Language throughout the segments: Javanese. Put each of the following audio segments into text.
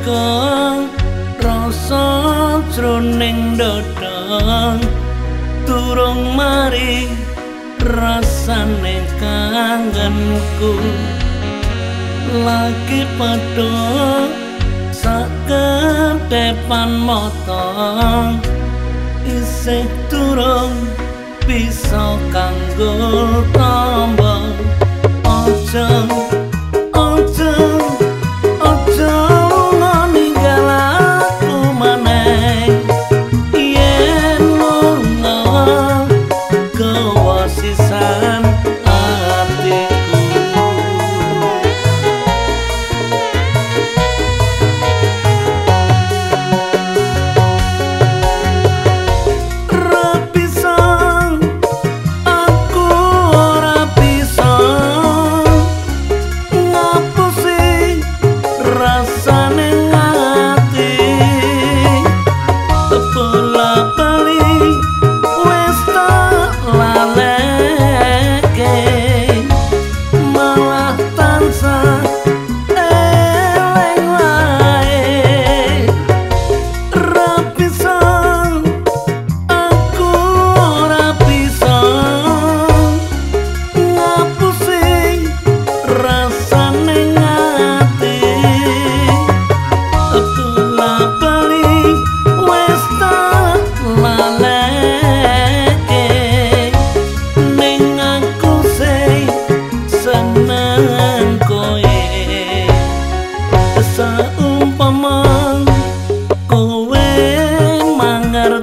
teka rasa jroning dodong turung mari rasane kangenku. Lagi padha saketepan motong isih turung bisa kanggo tambah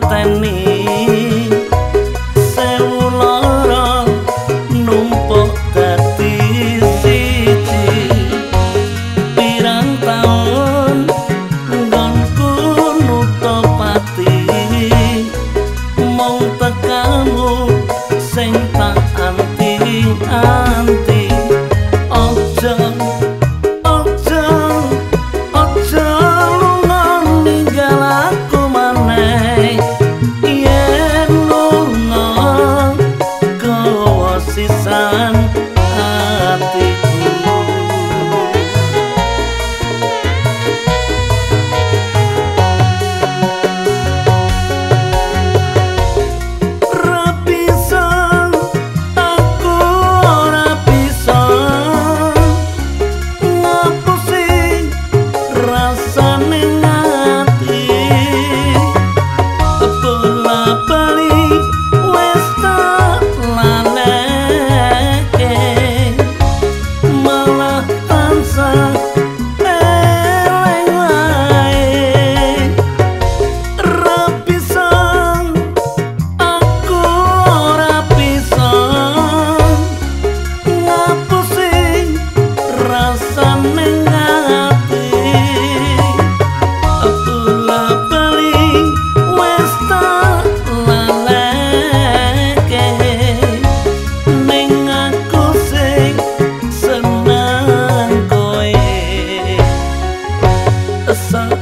തന്നെ sun.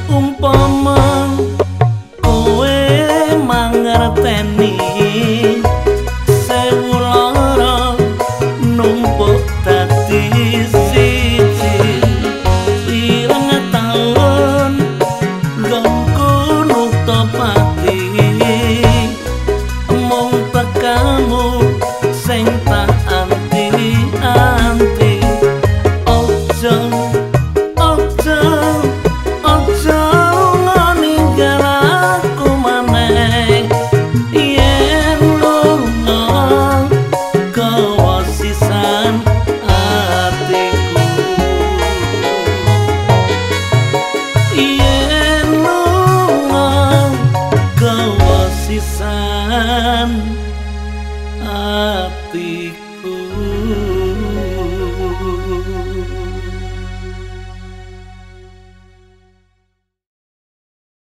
the